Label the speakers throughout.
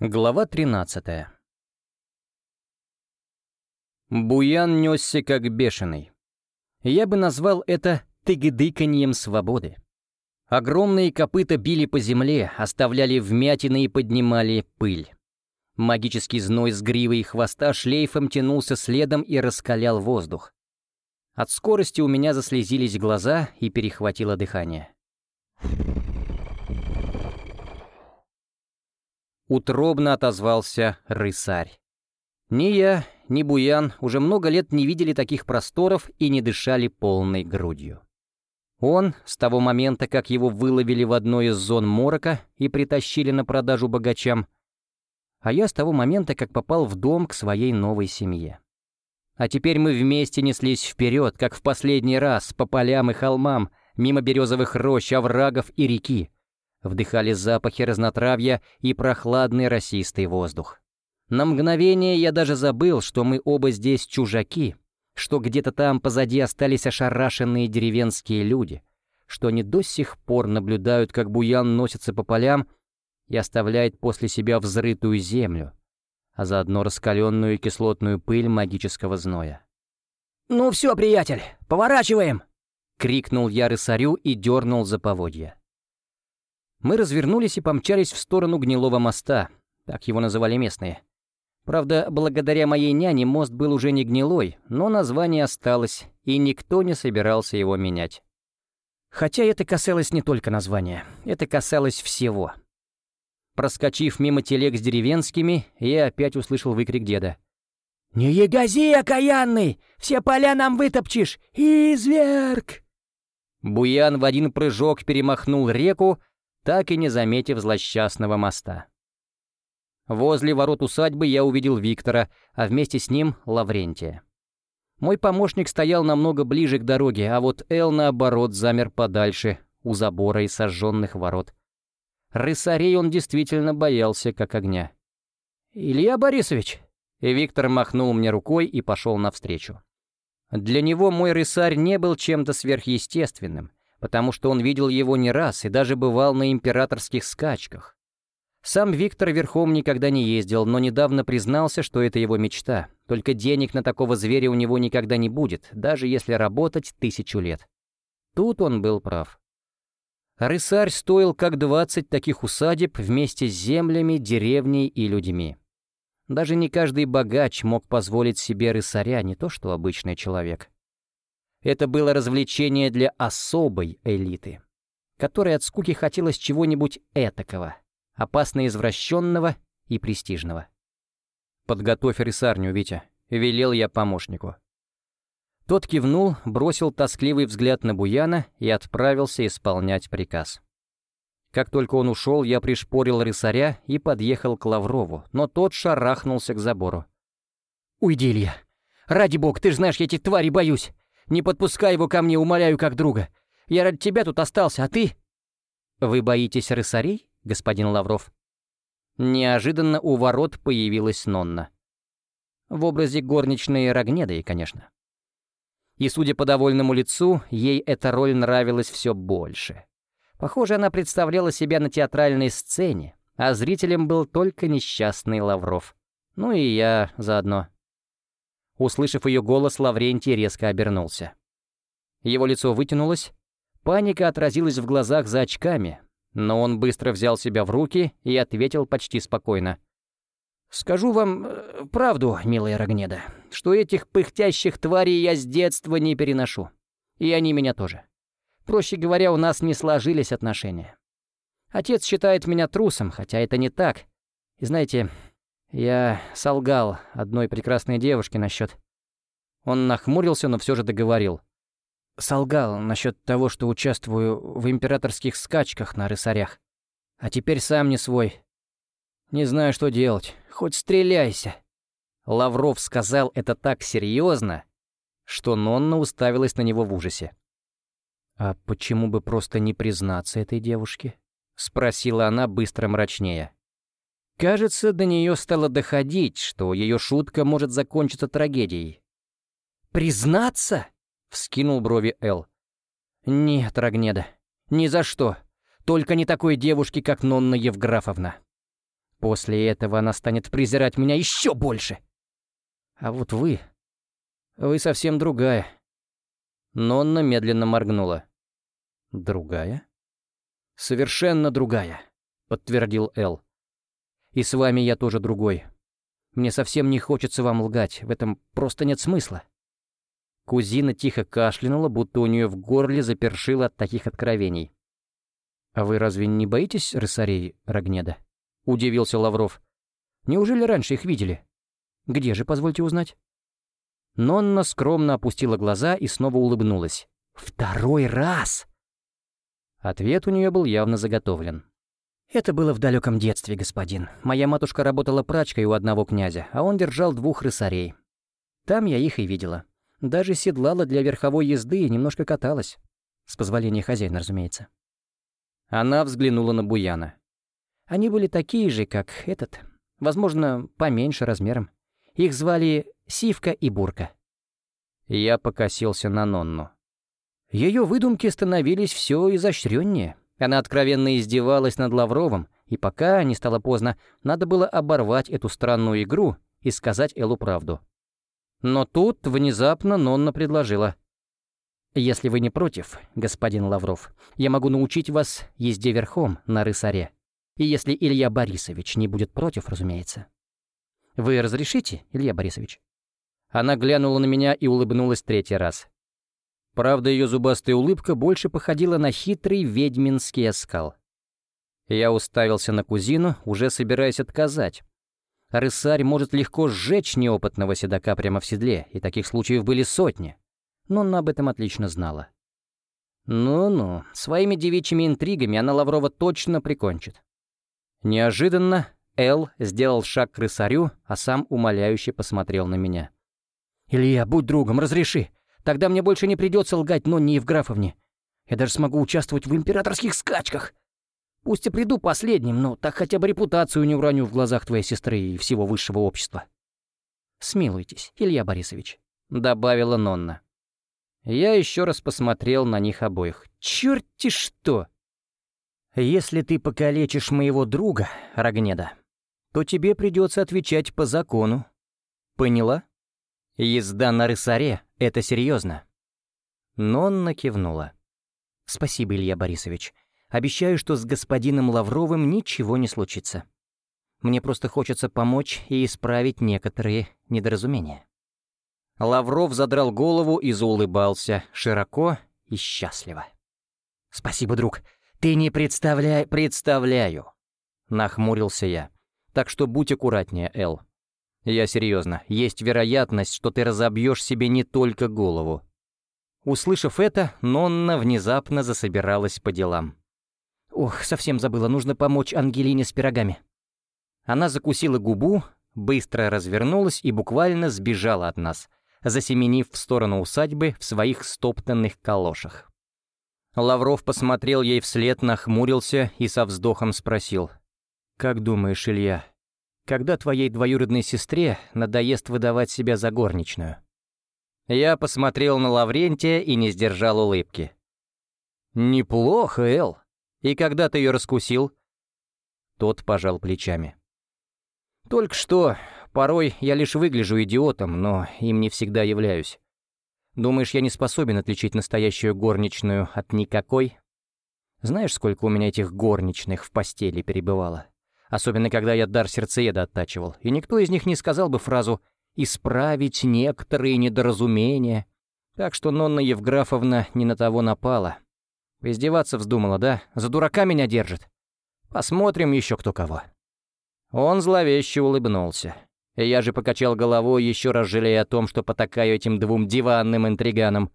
Speaker 1: Глава 13 Буян несся как бешеный. Я бы назвал это тыгдыканьем свободы. Огромные копыта били по земле, оставляли вмятины и поднимали пыль. Магический зной с гривой и хвоста шлейфом тянулся следом и раскалял воздух. От скорости у меня заслезились глаза и перехватило дыхание. Утробно отозвался рысарь. Ни я, ни Буян уже много лет не видели таких просторов и не дышали полной грудью. Он, с того момента, как его выловили в одной из зон морока и притащили на продажу богачам, а я с того момента, как попал в дом к своей новой семье. А теперь мы вместе неслись вперед, как в последний раз, по полям и холмам, мимо березовых рощ, оврагов и реки, вдыхали запахи разнотравья и прохладный росистый воздух. На мгновение я даже забыл, что мы оба здесь чужаки, что где-то там позади остались ошарашенные деревенские люди, что они до сих пор наблюдают, как буян носится по полям и оставляет после себя взрытую землю, а заодно раскаленную кислотную пыль магического зноя.
Speaker 2: «Ну все, приятель, поворачиваем!»
Speaker 1: — крикнул я рысарю и дернул за поводья. Мы развернулись и помчались в сторону гнилого моста, так его называли местные. Правда, благодаря моей няне мост был уже не гнилой, но название осталось, и никто не собирался его менять. Хотя это касалось не только названия, это касалось всего. Проскочив мимо телег с деревенскими, я опять услышал выкрик деда.
Speaker 2: «Не ягози, окаянный! Все поля нам вытопчешь! Изверг!»
Speaker 1: Буян в один прыжок перемахнул реку, так и не заметив злосчастного моста. Возле ворот усадьбы я увидел Виктора, а вместе с ним — Лаврентия. Мой помощник стоял намного ближе к дороге, а вот Эл, наоборот, замер подальше, у забора и сожженных ворот. Рысарей он действительно боялся, как огня. «Илья Борисович!» И Виктор махнул мне рукой и пошел навстречу. Для него мой рысарь не был чем-то сверхъестественным потому что он видел его не раз и даже бывал на императорских скачках. Сам Виктор верхом никогда не ездил, но недавно признался, что это его мечта. Только денег на такого зверя у него никогда не будет, даже если работать тысячу лет. Тут он был прав. Рысарь стоил как двадцать таких усадеб вместе с землями, деревней и людьми. Даже не каждый богач мог позволить себе рысаря, не то что обычный человек. Это было развлечение для особой элиты, которой от скуки хотелось чего-нибудь этакого, опасно извращенного и престижного. «Подготовь рисарню, Витя», — велел я помощнику. Тот кивнул, бросил тоскливый взгляд на Буяна и отправился исполнять приказ. Как только он ушел, я пришпорил рысаря и подъехал к Лаврову, но тот шарахнулся к забору.
Speaker 2: «Уйди, Илья! Ради бога, ты ж знаешь, я этих тварей боюсь! Не подпускай его ко мне, умоляю, как друга. Я ради тебя тут остался, а ты...»
Speaker 1: «Вы боитесь рысарей, господин Лавров?» Неожиданно у ворот появилась Нонна. В образе горничной Рогнеды, конечно. И, судя по довольному лицу, ей эта роль нравилась все больше. Похоже, она представляла себя на театральной сцене, а зрителем был только несчастный Лавров. Ну и я заодно. Услышав ее голос, Лаврентий резко обернулся. Его лицо вытянулось, паника отразилась в глазах за очками, но он быстро взял себя в руки и ответил почти спокойно. «Скажу вам э, правду, милая Рогнеда, что этих пыхтящих тварей я с детства не переношу. И они меня тоже. Проще говоря, у нас не сложились отношения. Отец считает меня трусом, хотя это не так. И знаете, я солгал одной прекрасной девушке насчет... Он нахмурился, но все же договорил. Солгал насчет того, что участвую в императорских скачках на рысарях. А теперь сам не свой. Не знаю, что делать. Хоть стреляйся. Лавров сказал это так серьезно, что Нонна уставилась на него в ужасе. «А почему бы просто не признаться этой девушке?» — спросила она быстро мрачнее. Кажется, до нее стало доходить, что ее шутка может закончиться трагедией. «Признаться?» — вскинул брови Эл. «Нет, Рогнеда, ни за что. Только не такой девушки, как Нонна Евграфовна.
Speaker 2: После этого она станет презирать меня еще больше. А вот вы... Вы совсем другая. Нонна медленно моргнула. Другая? Совершенно другая, подтвердил Эл. И с вами я тоже другой. Мне совсем не хочется вам лгать, в этом просто нет смысла. Кузина тихо кашлянула, будто у нее в горле запершило от таких откровений. «А вы разве не боитесь рысарей Рогнеда?» — удивился Лавров. «Неужели раньше их видели? Где же, позвольте узнать?» Нонна скромно опустила глаза и снова улыбнулась. «Второй раз!» Ответ у нее был явно заготовлен. «Это было в далеком детстве, господин. Моя матушка работала прачкой у одного князя, а он держал двух рысарей. Там я их и видела. Даже седлала для верховой езды и немножко каталась. С позволения хозяина, разумеется». Она взглянула на Буяна. Они были такие же, как этот. Возможно, поменьше размером. Их звали Сивка и Бурка. Я покосился на Нонну. Ее выдумки становились все изощреннее. Она откровенно издевалась над Лавровым, и пока не стало поздно, надо было оборвать эту странную игру и сказать Элу правду. Но тут внезапно Нонна предложила. «Если вы не против, господин Лавров, я могу научить вас езде верхом на рысаре. И если Илья Борисович не будет против, разумеется». «Вы разрешите, Илья Борисович?» Она глянула на меня и улыбнулась третий раз. Правда, ее зубастая улыбка больше походила на хитрый ведьминский оскал. Я уставился на кузину, уже собираясь отказать. Рысарь может легко сжечь неопытного седока прямо в седле, и таких случаев были сотни. Но она об этом отлично знала. Ну-ну, своими девичьими интригами она Лаврова точно прикончит. Неожиданно Эл сделал шаг к рысарю, а сам умоляюще посмотрел на меня. «Илья, будь другом, разреши. Тогда мне больше не придется лгать Нонне Евграфовне. Я даже смогу участвовать в императорских скачках. Пусть и приду последним, но так хотя бы репутацию не уроню в глазах твоей сестры и всего высшего общества». «Смилуйтесь, Илья Борисович», — добавила Нонна. Я еще раз посмотрел на них обоих. «Черти что!» «Если ты покалечишь моего друга, Рогнеда, то тебе придется отвечать по закону. Поняла? Езда на рысаре — это серьезно. Нонна кивнула. «Спасибо, Илья Борисович. Обещаю, что с господином Лавровым ничего не случится. Мне просто хочется помочь и исправить некоторые недоразумения». Лавров задрал голову и заулыбался, широко и счастливо. «Спасибо, друг. Ты не представляй...» «Представляю», — нахмурился я. Так что будь аккуратнее, Эл. Я серьезно, есть вероятность, что ты разобьешь себе не только голову. Услышав это, Нонна внезапно засобиралась по делам. «Ох, совсем забыла, нужно помочь Ангелине с пирогами». Она закусила губу, быстро развернулась и буквально сбежала от нас, засеменив в сторону усадьбы в своих стоптанных калошах. Лавров посмотрел ей вслед, нахмурился и со вздохом спросил. «Как думаешь, Илья, когда твоей двоюродной сестре надоест выдавать себя за горничную?» Я посмотрел на Лаврентия и не сдержал улыбки. «Неплохо, Эл. И когда ты ее раскусил?» Тот пожал плечами. «Только что. Порой я лишь выгляжу идиотом, но им не всегда являюсь. Думаешь, я не способен отличить настоящую горничную от никакой? Знаешь, сколько у меня этих горничных в постели перебывало?» Особенно когда я дар сердцееда оттачивал, и никто из них не сказал бы фразу «исправить некоторые недоразумения». Так что Нонна Евграфовна не на того напала. Издеваться вздумала, да? За дурака меня держит. Посмотрим еще кто кого. Он зловеще улыбнулся. Я же покачал головой, еще раз жалея о том, что потакаю этим двум диванным интриганам.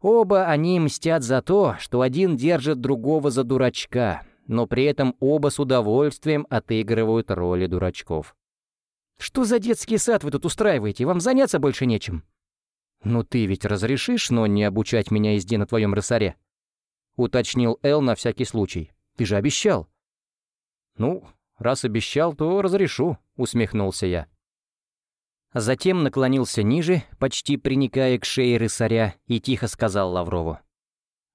Speaker 2: Оба они мстят за то, что один держит другого за дурачка, но при этом оба с удовольствием отыгрывают роли дурачков. «Что за детский сад вы тут устраиваете? Вам заняться больше нечем?» «Ну ты ведь разрешишь, но не обучать меня езде на твоем рысаре?» — уточнил Эл на всякий случай. «Ты же обещал». «Ну, раз обещал, то разрешу», — усмехнулся я. Затем наклонился ниже, почти приникая к шее рысаря, и тихо сказал Лаврову.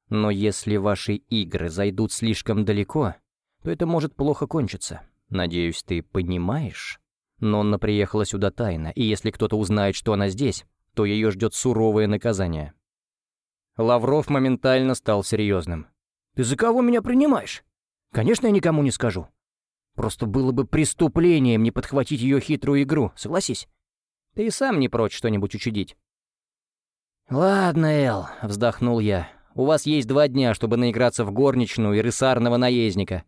Speaker 2: Но если ваши игры зайдут слишком далеко, то это может плохо кончиться.
Speaker 1: Надеюсь, ты понимаешь? Нонна приехала сюда тайно, и если кто-то узнает, что она здесь, то ее ждет суровое наказание. Лавров моментально стал серьезным. «Ты за кого меня принимаешь? Конечно, я никому не скажу. Просто было бы преступлением не подхватить ее хитрую игру, согласись. Ты и сам не прочь что-нибудь учудить». «Ладно, Эл», — вздохнул я. «У вас есть два дня, чтобы наиграться в горничную и рысарного наездника.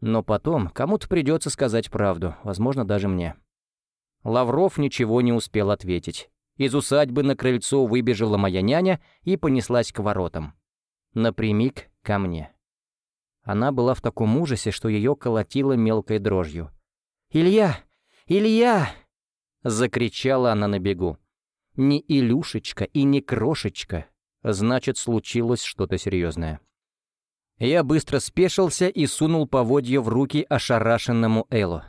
Speaker 1: Но потом кому-то придется сказать правду, возможно, даже мне». Лавров ничего не успел ответить. Из усадьбы на крыльцо выбежала моя няня и понеслась к воротам. Напрямик ко мне. Она была в таком ужасе, что ее колотило мелкой дрожью. «Илья! Илья!» — закричала она на бегу. «Не Илюшечка и не Крошечка. Значит, случилось что-то серьезное. Я быстро спешился и сунул поводья в руки ошарашенному Элу.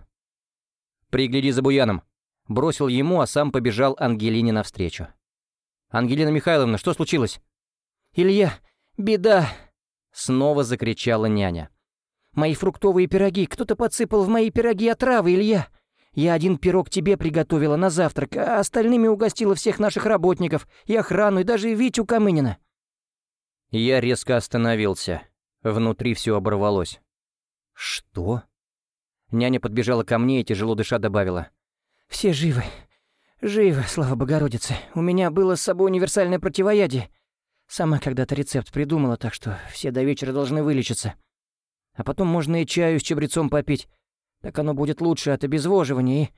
Speaker 1: «Пригляди за Буяном!» Бросил ему, а сам побежал Ангелине навстречу. «Ангелина Михайловна, что случилось?» «Илья, беда!» Снова закричала няня. «Мои фруктовые пироги! Кто-то подсыпал в мои пироги отравы, Илья! Я один пирог тебе приготовила на завтрак, а остальными угостила всех наших работников, и охрану, и даже Витю Камынина». Я резко остановился. Внутри все оборвалось. «Что?» Няня подбежала ко мне и, тяжело дыша, добавила. «Все живы. Живы, слава Богородице. У меня было с собой универсальное противоядие. Сама когда-то рецепт придумала, так что все до вечера должны вылечиться. А потом можно и чаю с чабрецом попить. Так оно будет лучше от обезвоживания и...»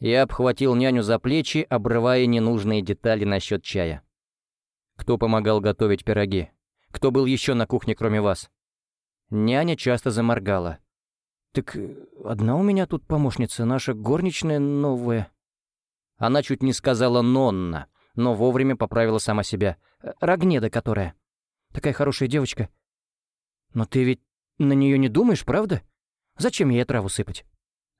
Speaker 1: Я обхватил няню за плечи, обрывая ненужные детали насчет чая. «Кто помогал готовить пироги? Кто был еще на кухне, кроме вас?» Няня часто заморгала. «Так одна у меня тут помощница, наша горничная новая». Она чуть не сказала «Нонна», но вовремя поправила сама себя. «Рогнеда которая. Такая хорошая девочка. Но ты ведь на нее не думаешь, правда? Зачем ей траву сыпать?»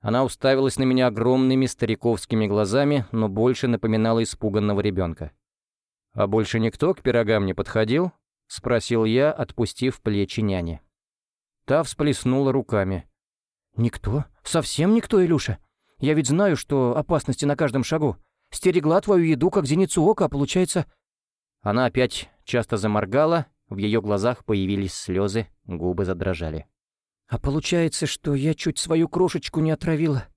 Speaker 1: Она уставилась на меня огромными стариковскими глазами, но больше напоминала испуганного ребенка. «А больше никто к пирогам не подходил?» — спросил я, отпустив плечи няни. Та всплеснула руками. «Никто? Совсем никто, Илюша? Я ведь знаю, что опасности на каждом шагу. Стерегла твою еду, как зеницу ока, а получается...» Она опять часто заморгала, в ее глазах появились слезы, губы задрожали. «А получается, что я чуть свою крошечку не отравила.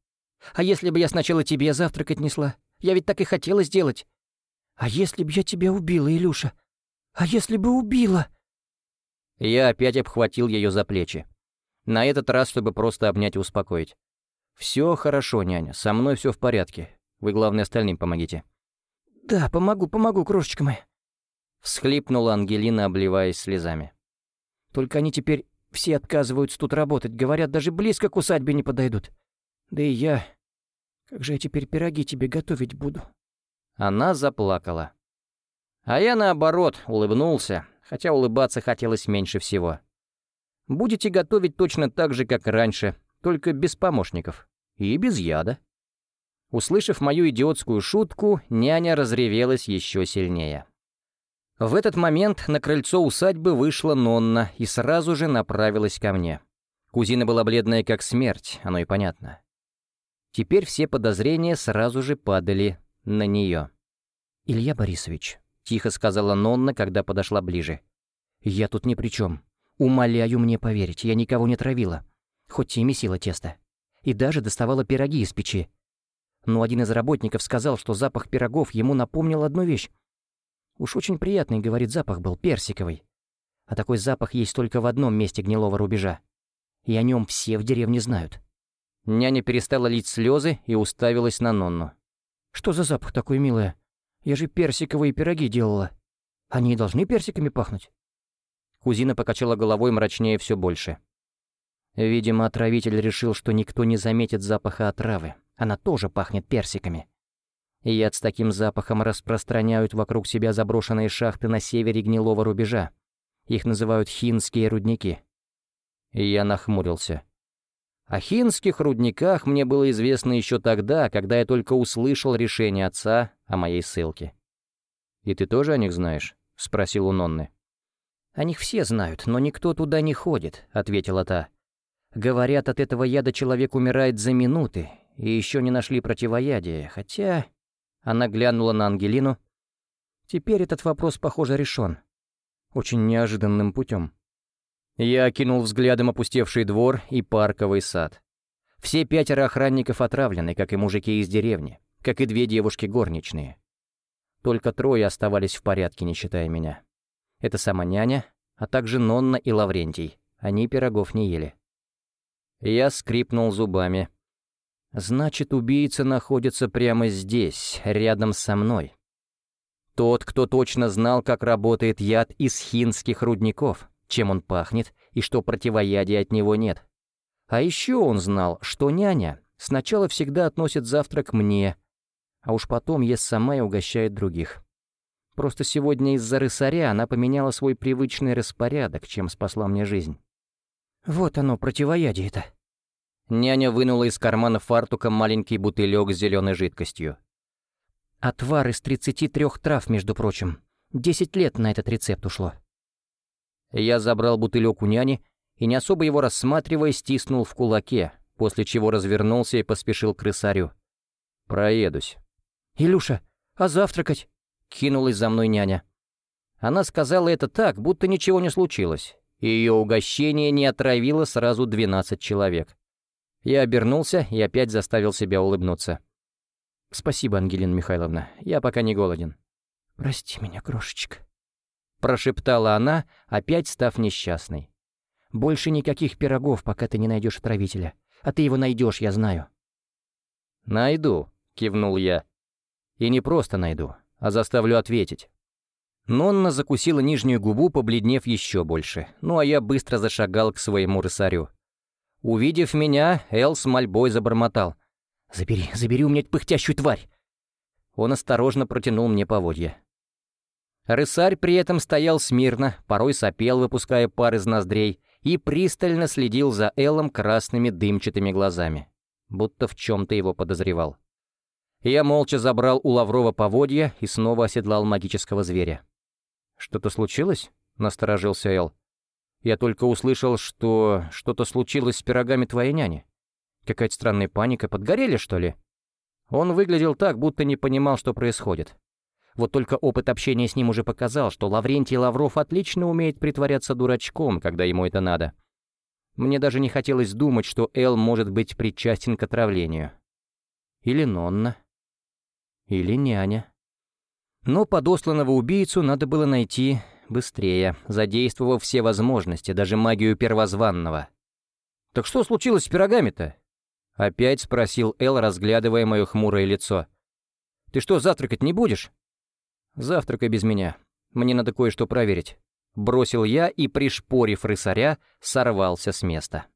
Speaker 1: А если бы я сначала тебе завтракать несла? Я ведь так и хотела сделать. А если бы я тебя убила, Илюша? А если бы убила?» Я опять обхватил ее за плечи. На этот раз, чтобы просто обнять и успокоить. «Все хорошо, няня, со мной все в порядке. Вы, главное, остальным помогите». «Да, помогу, помогу, крошечка моя», — всхлипнула Ангелина, обливаясь слезами. «Только они теперь все отказываются тут работать, говорят, даже близко к усадьбе не подойдут. Да и я... Как же я теперь пироги тебе готовить буду?» Она заплакала. А я, наоборот, улыбнулся, хотя улыбаться хотелось меньше всего. Будете готовить точно так же, как раньше, только без помощников. И без яда. Услышав мою идиотскую шутку, няня разревелась еще сильнее. В этот момент на крыльцо усадьбы вышла Нонна и сразу же направилась ко мне. Кузина была бледная как смерть, оно и понятно. Теперь все подозрения сразу же падали на нее. «Илья Борисович», — тихо сказала Нонна, когда подошла ближе, — «я тут ни при чем. Умоляю мне поверить, я никого не травила. Хоть и месила тесто. И даже доставала пироги из печи. Но один из работников сказал, что запах пирогов ему напомнил одну вещь. Уж очень приятный, говорит, запах был, персиковый. А такой запах есть только в одном месте гнилого рубежа. И о нем все в деревне знают. Няня перестала лить слезы и уставилась на Нонну. «Что за запах такой, милая? Я же персиковые пироги делала. Они должны персиками пахнуть?» Кузина покачала головой мрачнее все больше. Видимо, отравитель решил, что никто не заметит запаха отравы. Она тоже пахнет персиками. Яд с таким запахом распространяют вокруг себя заброшенные шахты на севере гнилого рубежа. Их называют хинские рудники. Я нахмурился. О хинских рудниках мне было известно еще тогда, когда я только услышал решение отца о моей ссылке. «И ты тоже о них знаешь?» — спросил у Нонны. «О них все знают, но никто туда не ходит», — ответила та.
Speaker 2: Говорят, от этого яда человек умирает за минуты, и еще не нашли противоядия, хотя...» Она глянула на Ангелину. «Теперь этот вопрос, похоже, решен. Очень неожиданным путем». Я окинул взглядом опустевший двор и парковый сад. Все пятеро охранников отравлены, как и мужики из деревни, как и две девушки горничные. Только трое оставались в порядке, не считая меня. Это сама няня, а также Нонна и Лаврентий. Они пирогов не ели. Я скрипнул зубами. Значит, убийца находится прямо здесь, рядом со мной. Тот, кто точно знал, как работает яд из хинских рудников, чем он пахнет и что противоядия от него нет. А еще он знал, что няня сначала всегда относит завтрак мне, а уж потом ест сама и угощает других. Просто сегодня из-за рысаря она поменяла свой привычный распорядок, чем спасла мне жизнь. Вот оно, противоядие-то. Няня вынула из кармана фартука маленький бутылек с зеленой жидкостью. Отвар из 33 трав, между прочим. Десять лет на этот рецепт ушло. Я забрал бутылек у няни и, не особо его рассматривая, стиснул в кулаке, после чего развернулся и поспешил к рысарю. «Проедусь». «Илюша, а завтракать?» — кинулась за мной няня. Она сказала это так, будто ничего не случилось, и ее угощение не отравило сразу 12 человек. Я обернулся и опять заставил себя улыбнуться. «Спасибо, Ангелина Михайловна, я пока не голоден». «Прости меня, крошечка», — прошептала она, опять став несчастной. «Больше никаких пирогов, пока ты не найдешь отравителя. А ты его найдешь, я знаю».
Speaker 1: «Найду», — кивнул я. «И не просто найду, а заставлю ответить». Нонна закусила нижнюю губу, побледнев еще больше, ну а я быстро зашагал к своему рысарю. Увидев меня, Эл с мольбой забормотал. «Забери, забери у меня пыхтящую тварь!» Он осторожно протянул мне поводья. Рысарь при этом стоял смирно, порой сопел, выпуская пар из ноздрей, и пристально следил за Эллом красными дымчатыми глазами, будто в чем-то его подозревал. Я молча забрал у Лаврова поводья и снова оседлал магического зверя. «Что-то случилось?» — насторожился Эл. Я только услышал, что что-то случилось с пирогами твоей няни. Какая-то странная паника. Подгорели, что ли?» Он выглядел так, будто не понимал, что происходит. Вот только опыт общения с ним уже показал, что Лаврентий Лавров отлично умеет притворяться дурачком, когда ему это надо. Мне даже не хотелось думать, что Эл может быть причастен к отравлению. Или Нонна. Или няня. Но подосланного убийцу надо было найти быстрее, задействовав все возможности, даже магию первозванного. «Так что случилось с пирогами-то?» Опять спросил Эл, разглядывая мое хмурое лицо. «Ты что, завтракать не будешь?» «Завтракай без меня. Мне надо кое-что проверить». Бросил я и, пришпорив рысаря, сорвался с места.